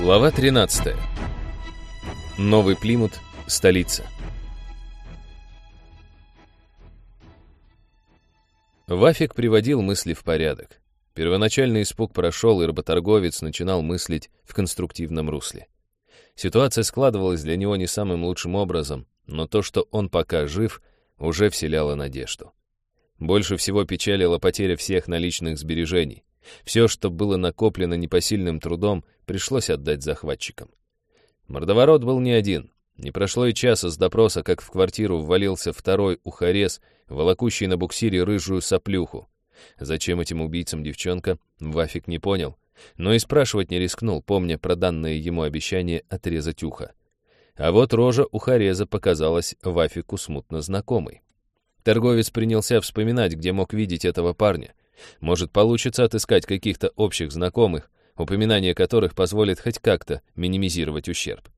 Глава 13. Новый Плимут, столица. Вафик приводил мысли в порядок. Первоначальный испуг прошел, и работорговец начинал мыслить в конструктивном русле. Ситуация складывалась для него не самым лучшим образом, но то, что он пока жив, уже вселяло надежду. Больше всего печалила потеря всех наличных сбережений. Все, что было накоплено непосильным трудом, пришлось отдать захватчикам. Мордоворот был не один. Не прошло и часа с допроса, как в квартиру ввалился второй ухарез, волокущий на буксире рыжую соплюху. Зачем этим убийцам девчонка, Вафик не понял, но и спрашивать не рискнул, помня про данное ему обещание отрезать ухо. А вот рожа ухареза показалась Вафику смутно знакомой. Торговец принялся вспоминать, где мог видеть этого парня. Может, получится отыскать каких-то общих знакомых, упоминание которых позволит хоть как-то минимизировать ущерб.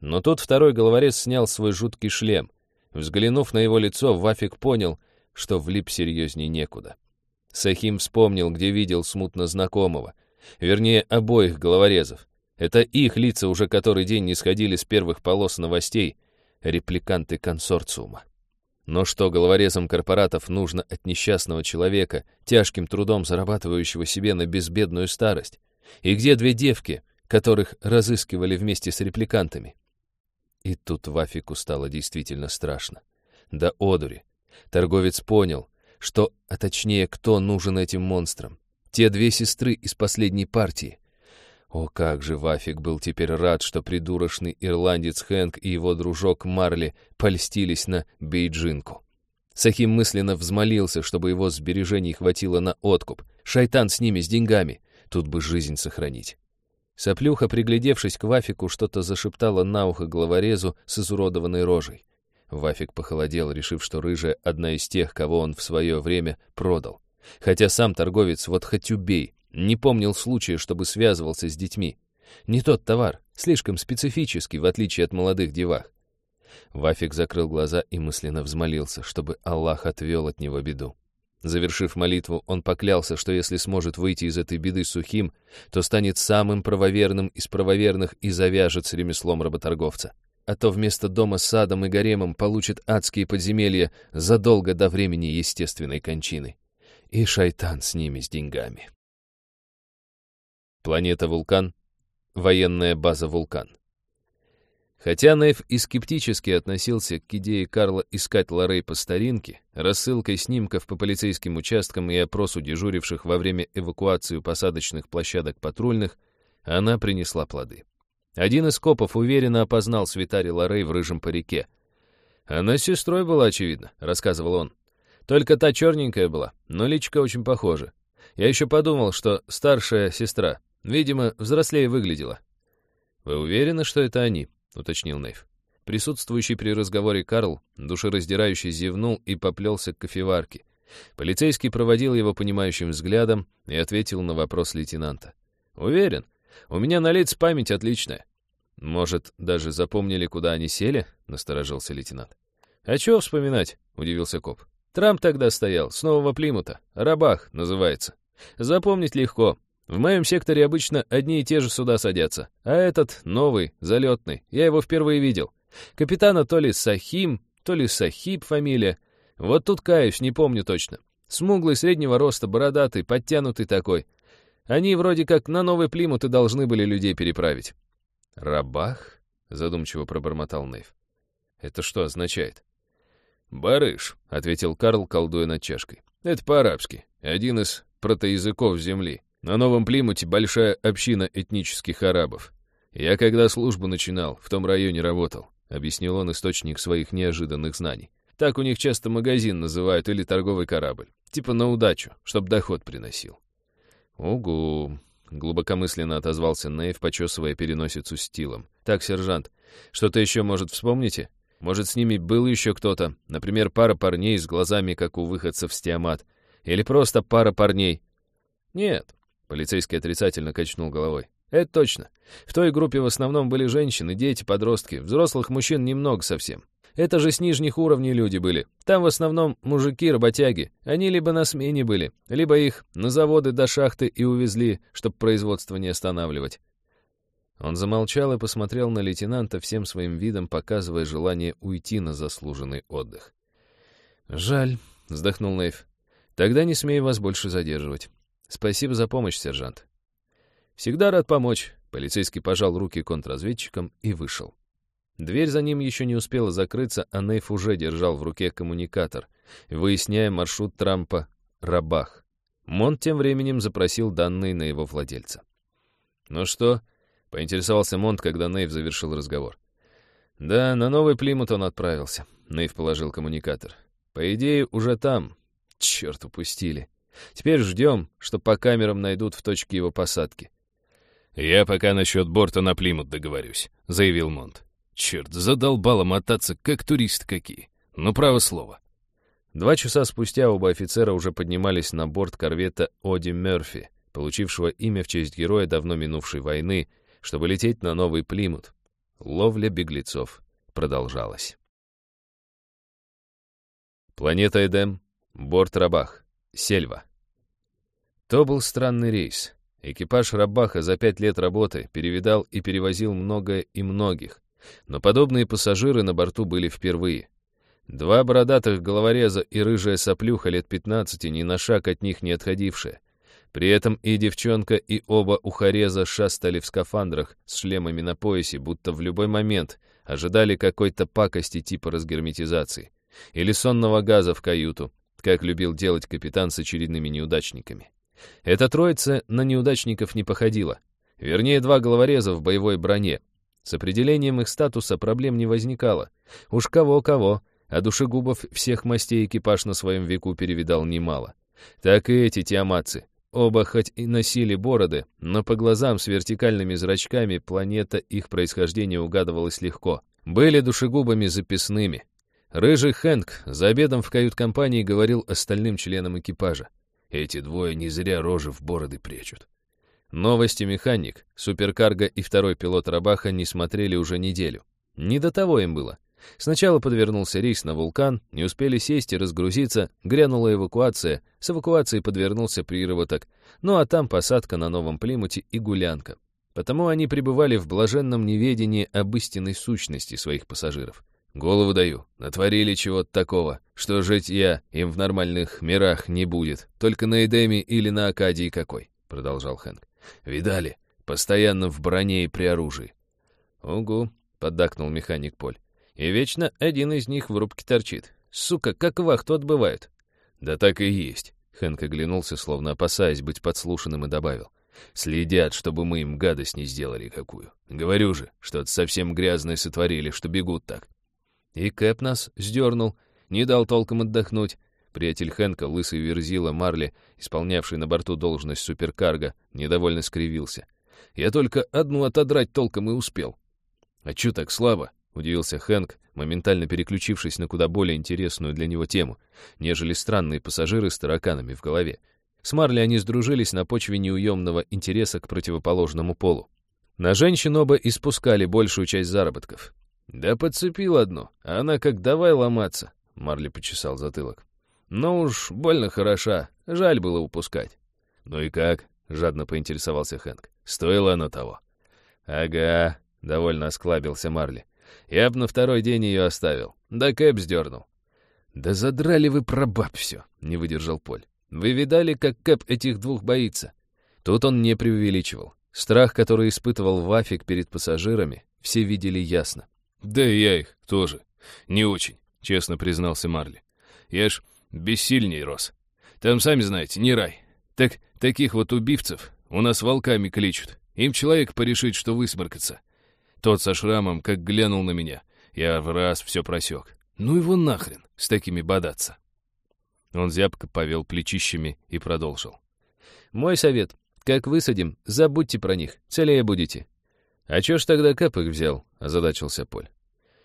Но тут второй головорез снял свой жуткий шлем. Взглянув на его лицо, Вафик понял, что влип серьезней некуда. Сахим вспомнил, где видел смутно знакомого. Вернее, обоих головорезов. Это их лица уже который день не сходили с первых полос новостей. Репликанты консорциума. Но что головорезам корпоратов нужно от несчастного человека, тяжким трудом зарабатывающего себе на безбедную старость? И где две девки, которых разыскивали вместе с репликантами? И тут Вафику стало действительно страшно. Да одури. Торговец понял, что, а точнее, кто нужен этим монстрам. Те две сестры из последней партии. О, как же Вафик был теперь рад, что придурочный ирландец Хэнк и его дружок Марли польстились на бейджинку. Сахим мысленно взмолился, чтобы его сбережений хватило на откуп. Шайтан с ними, с деньгами. Тут бы жизнь сохранить. Соплюха, приглядевшись к Вафику, что-то зашептала на ухо главорезу с изуродованной рожей. Вафик похолодел, решив, что рыжая — одна из тех, кого он в свое время продал. Хотя сам торговец, вот хоть убей, не помнил случая, чтобы связывался с детьми. Не тот товар, слишком специфический, в отличие от молодых девах. Вафик закрыл глаза и мысленно взмолился, чтобы Аллах отвел от него беду. Завершив молитву, он поклялся, что если сможет выйти из этой беды сухим, то станет самым правоверным из правоверных и завяжет с ремеслом работорговца. А то вместо дома с садом и гаремом получит адские подземелья задолго до времени естественной кончины. И шайтан с ними, с деньгами. Планета Вулкан. Военная база Вулкан. Хотя Нейв и скептически относился к идее Карла искать Лорей по старинке, рассылкой снимков по полицейским участкам и опросу дежуривших во время эвакуации посадочных площадок патрульных, она принесла плоды. Один из копов уверенно опознал свитари Лорей в рыжем парике. «Она с сестрой была, очевидно», — рассказывал он. «Только та черненькая была, но личка очень похожа. Я еще подумал, что старшая сестра, Видимо, взрослее выглядела. «Вы уверены, что это они?» — уточнил Нейв. Присутствующий при разговоре Карл, душераздирающий, зевнул и поплелся к кофеварке. Полицейский проводил его понимающим взглядом и ответил на вопрос лейтенанта. «Уверен. У меня на лиц память отличная». «Может, даже запомнили, куда они сели?» — насторожился лейтенант. «А чего вспоминать?» — удивился коп. «Трамп тогда стоял, с Нового Плимута. Рабах называется. Запомнить легко. В моем секторе обычно одни и те же суда садятся, а этот новый, залетный, я его впервые видел. Капитана то ли Сахим, то ли Сахиб фамилия. Вот тут каюсь, не помню точно. Смуглый, среднего роста, бородатый, подтянутый такой. Они вроде как на Новый Плимут и должны были людей переправить. «Рабах?» — задумчиво пробормотал Нейв. «Это что означает?» «Барыш», — ответил Карл, колдуя над чашкой. «Это по-арабски. Один из протоязыков Земли. На Новом Плимуте большая община этнических арабов. Я, когда службу начинал, в том районе работал, объяснил он источник своих неожиданных знаний. Так у них часто магазин называют или торговый корабль. Типа на удачу, чтоб доход приносил. «Угу», — глубокомысленно отозвался Нейв, почесывая переносицу стилом. «Так, сержант, что-то еще, может, вспомните? Может, с ними был еще кто-то? Например, пара парней с глазами, как у выходцев с Тиамат? Или просто пара парней?» «Нет, Полицейский отрицательно качнул головой. «Это точно. В той группе в основном были женщины, дети, подростки. Взрослых мужчин немного совсем. Это же с нижних уровней люди были. Там в основном мужики-работяги. Они либо на смене были, либо их на заводы до шахты и увезли, чтобы производство не останавливать. Он замолчал и посмотрел на лейтенанта всем своим видом, показывая желание уйти на заслуженный отдых. «Жаль», — вздохнул Нейв. «Тогда не смею вас больше задерживать. Спасибо за помощь, сержант». «Всегда рад помочь», — полицейский пожал руки контрразведчикам и вышел. Дверь за ним еще не успела закрыться, а Нейф уже держал в руке коммуникатор, выясняя маршрут Трампа «Рабах». Монт тем временем запросил данные на его владельца. «Ну что?» — поинтересовался Монт, когда Нейв завершил разговор. «Да, на новый Плимут он отправился», — Нейв положил коммуникатор. «По идее, уже там. Черт, упустили. Теперь ждем, что по камерам найдут в точке его посадки». «Я пока насчет борта на Плимут договорюсь», — заявил Монт. Черт, задолбало мотаться, как турист какие. Ну, право слово. Два часа спустя оба офицера уже поднимались на борт корвета Оди Мерфи, получившего имя в честь героя давно минувшей войны, чтобы лететь на новый Плимут. Ловля беглецов продолжалась. Планета Эдем, борт Рабах, Сельва. То был странный рейс. Экипаж Рабаха за пять лет работы перевидал и перевозил многое и многих, но подобные пассажиры на борту были впервые. Два бородатых головореза и рыжая соплюха лет 15, ни на шаг от них не отходившая. При этом и девчонка, и оба ухареза шастали в скафандрах с шлемами на поясе, будто в любой момент ожидали какой-то пакости типа разгерметизации. Или сонного газа в каюту, как любил делать капитан с очередными неудачниками. Эта троица на неудачников не походила. Вернее, два головореза в боевой броне, с определением их статуса проблем не возникало. Уж кого-кого, а душегубов всех мастей экипаж на своем веку перевидал немало. Так и эти тиаматцы. Оба хоть и носили бороды, но по глазам с вертикальными зрачками планета их происхождения угадывалась легко. Были душегубами записными. Рыжий Хэнк за обедом в кают-компании говорил остальным членам экипажа. Эти двое не зря рожи в бороды прячут. Новости механик, суперкарго и второй пилот Рабаха не смотрели уже неделю. Не до того им было. Сначала подвернулся рейс на вулкан, не успели сесть и разгрузиться, грянула эвакуация, с эвакуацией подвернулся приработок, ну а там посадка на новом Плимуте и гулянка. Потому они пребывали в блаженном неведении об истинной сущности своих пассажиров. Голову даю, натворили чего-то такого, что жить я им в нормальных мирах не будет, только на Эдеме или на Акадии какой, продолжал Хэнк. Видали? Постоянно в броне и при оружии. «Угу», — поддакнул механик Поль. «И вечно один из них в рубке торчит. Сука, как вахту отбывают». «Да так и есть», — Хэнк оглянулся, словно опасаясь быть подслушанным, и добавил. «Следят, чтобы мы им гадость не сделали какую. Говорю же, что-то совсем грязное сотворили, что бегут так». И Кэп нас сдернул, не дал толком отдохнуть. Приятель Хэнка, лысый верзила Марли, исполнявший на борту должность суперкарга, недовольно скривился. «Я только одну отодрать толком и успел». «А чё так слабо?» — удивился Хэнк, моментально переключившись на куда более интересную для него тему, нежели странные пассажиры с тараканами в голове. С Марли они сдружились на почве неуемного интереса к противоположному полу. На женщин оба испускали большую часть заработков. «Да подцепил одну, а она как давай ломаться», — Марли почесал затылок. Но уж больно хороша, жаль было упускать. «Ну и как?» — жадно поинтересовался Хэнк. «Стоило оно того?» «Ага», — довольно осклабился Марли. «Я б на второй день ее оставил. Да Кэп сдернул». «Да задрали вы про баб все», — не выдержал Поль. «Вы видали, как Кэп этих двух боится?» Тут он не преувеличивал. Страх, который испытывал Вафик перед пассажирами, все видели ясно. «Да и я их тоже. Не очень», — честно признался Марли. «Я ж бессильней рос. Там, сами знаете, не рай. Так таких вот убивцев у нас волками кличут. Им человек порешит, что высморкаться. Тот со шрамом, как глянул на меня, я в раз все просек. Ну его нахрен с такими бодаться. Он зябко повел плечищами и продолжил. «Мой совет. Как высадим, забудьте про них, целее будете». «А чё ж тогда Кэп их взял?» — озадачился Поль.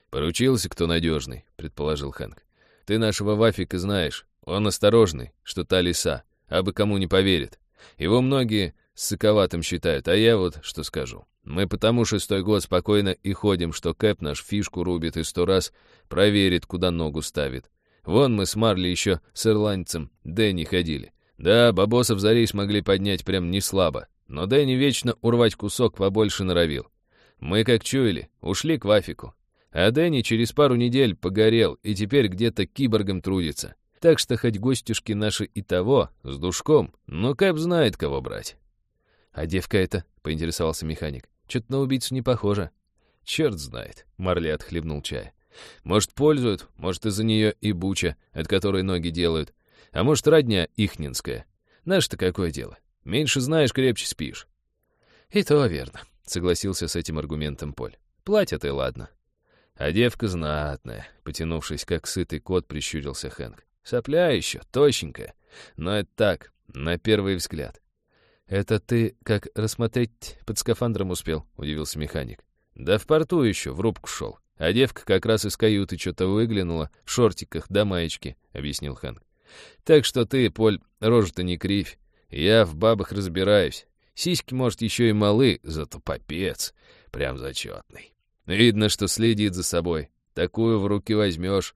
«Поручился кто надежный», — предположил Хэнк. Ты нашего Вафика знаешь. Он осторожный, что та лиса, а бы кому не поверит. Его многие сыковатым считают, а я вот что скажу. Мы потому шестой год спокойно и ходим, что Кэп наш фишку рубит и сто раз проверит, куда ногу ставит. Вон мы с Марли еще с ирландцем Дэнни ходили. Да, бабосов за рейс могли поднять прям не слабо, но Дэнни вечно урвать кусок побольше норовил. Мы, как чуяли, ушли к Вафику. А Дэнни через пару недель погорел и теперь где-то киборгом трудится. Так что хоть гостюшки наши и того, с душком, но Кэп знает, кого брать. «А девка эта?» — поинтересовался механик. «Чё-то на убийцу не похоже». «Черт знает», — Марли отхлебнул чая. «Может, пользуют, может, из-за нее и буча, от которой ноги делают. А может, родня ихнинская. Наш-то какое дело? Меньше знаешь, крепче спишь». «И то верно», — согласился с этим аргументом Поль. «Платят и ладно». «А девка знатная», — потянувшись, как сытый кот, прищурился Хэнк. «Сопля еще, тощенькая. Но это так, на первый взгляд. «Это ты как рассмотреть под скафандром успел?» — удивился механик. «Да в порту еще, в рубку шел. А девка как раз из каюты что-то выглянула, в шортиках да маечке», — объяснил Хэнк. «Так что ты, Поль, рожу-то не кривь. Я в бабах разбираюсь. Сиськи, может, еще и малы, зато попец. Прям зачетный. Видно, что следит за собой. Такую в руки возьмешь.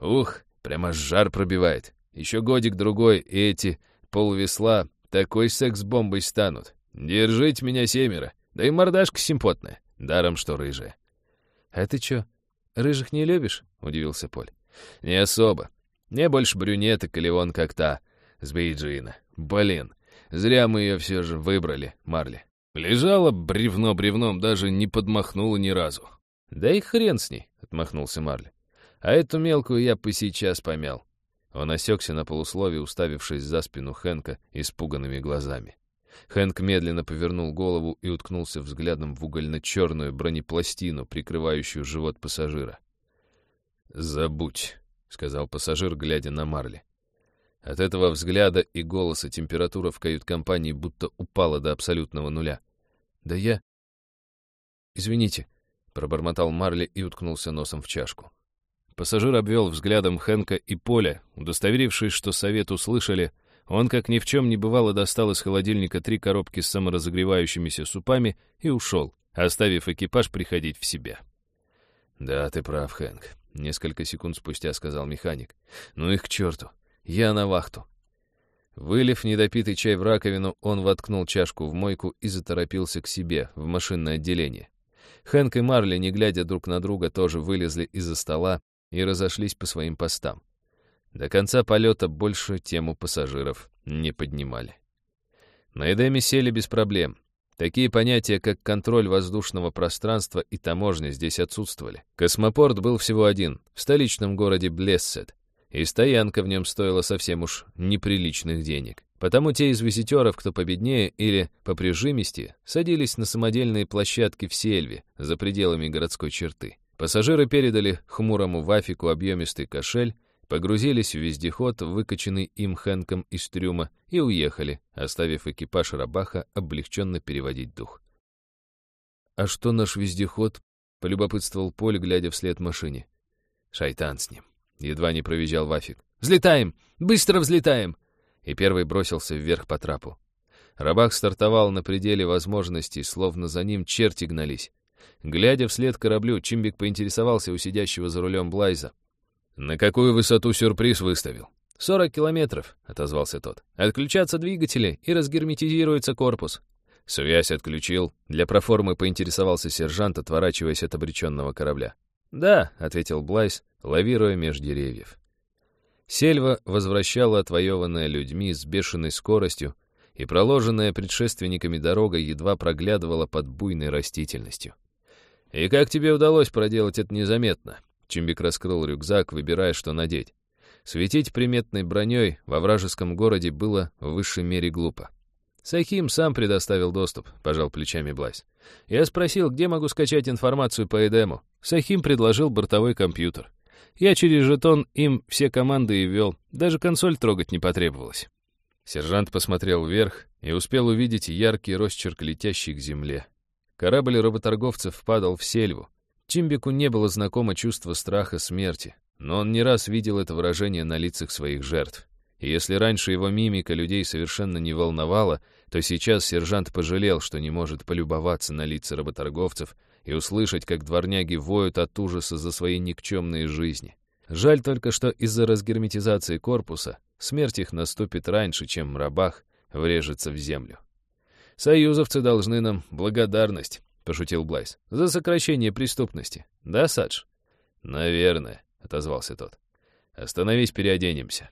Ух, прямо жар пробивает. Еще годик-другой, и эти полвесла такой секс-бомбой станут. Держите меня семеро. Да и мордашка симпотная. Даром, что рыжая. «А ты чё, рыжих не любишь?» — удивился Поль. «Не особо. Мне больше брюнеток или вон как та, с Бейджина. Блин, зря мы ее все же выбрали, Марли. Лежала бревно бревном, даже не подмахнула ни разу». «Да и хрен с ней», — отмахнулся Марли. «А эту мелкую я по сейчас помял. Он осекся на полусловие, уставившись за спину Хэнка испуганными глазами. Хэнк медленно повернул голову и уткнулся взглядом в угольно-черную бронепластину, прикрывающую живот пассажира. «Забудь», — сказал пассажир, глядя на Марли. От этого взгляда и голоса температура в кают-компании будто упала до абсолютного нуля. «Да я...» «Извините», — пробормотал Марли и уткнулся носом в чашку. Пассажир обвел взглядом Хэнка и Поля, удостоверившись, что совет услышали, он, как ни в чем не бывало, достал из холодильника три коробки с саморазогревающимися супами и ушел, оставив экипаж приходить в себя. «Да, ты прав, Хэнк», — несколько секунд спустя сказал механик. «Ну их к черту! Я на вахту!» Вылив недопитый чай в раковину, он воткнул чашку в мойку и заторопился к себе, в машинное отделение. Хэнк и Марли, не глядя друг на друга, тоже вылезли из-за стола и разошлись по своим постам. До конца полета больше тему пассажиров не поднимали. На Эдеме сели без проблем. Такие понятия, как контроль воздушного пространства и таможня здесь отсутствовали. Космопорт был всего один, в столичном городе Блессет, и стоянка в нем стоила совсем уж неприличных денег. Потому те из визитеров, кто победнее или поприжимисти, садились на самодельные площадки в Сельве, за пределами городской черты. Пассажиры передали хмурому Вафику объемистый кошель, погрузились в вездеход, выкачанный им Хэнком из трюма, и уехали, оставив экипаж Рабаха облегченно переводить дух. «А что наш вездеход?» — полюбопытствовал Поль, глядя вслед машине. «Шайтан с ним!» — едва не провизжал Вафик. «Взлетаем! Быстро взлетаем!» И первый бросился вверх по трапу. Рабах стартовал на пределе возможностей, словно за ним черти гнались. Глядя вслед кораблю, Чимбик поинтересовался у сидящего за рулем Блайза. «На какую высоту сюрприз выставил?» «Сорок километров», — отозвался тот. «Отключатся двигатели, и разгерметизируется корпус». «Связь отключил». Для проформы поинтересовался сержант, отворачиваясь от обреченного корабля. «Да», — ответил Блайз, лавируя меж деревьев. Сельва возвращала отвоеванная людьми с бешеной скоростью, и проложенная предшественниками дорога едва проглядывала под буйной растительностью. «И как тебе удалось проделать это незаметно?» Чимбик раскрыл рюкзак, выбирая, что надеть. Светить приметной броней во вражеском городе было в высшей мере глупо. «Сахим сам предоставил доступ», — пожал плечами Блайс. «Я спросил, где могу скачать информацию по Эдему. Сахим предложил бортовой компьютер. Я через жетон им все команды и ввел, даже консоль трогать не потребовалось». Сержант посмотрел вверх и успел увидеть яркий росчерк, летящий к земле. Корабль работорговцев падал в сельву. Чимбику не было знакомо чувство страха смерти, но он не раз видел это выражение на лицах своих жертв. И если раньше его мимика людей совершенно не волновала, то сейчас сержант пожалел, что не может полюбоваться на лица работорговцев и услышать, как дворняги воют от ужаса за свои никчемные жизни. Жаль только, что из-за разгерметизации корпуса смерть их наступит раньше, чем рабах врежется в землю. «Союзовцы должны нам благодарность», — пошутил Блайс. «За сокращение преступности. Да, Садж?» «Наверное», — отозвался тот. «Остановись, переоденемся».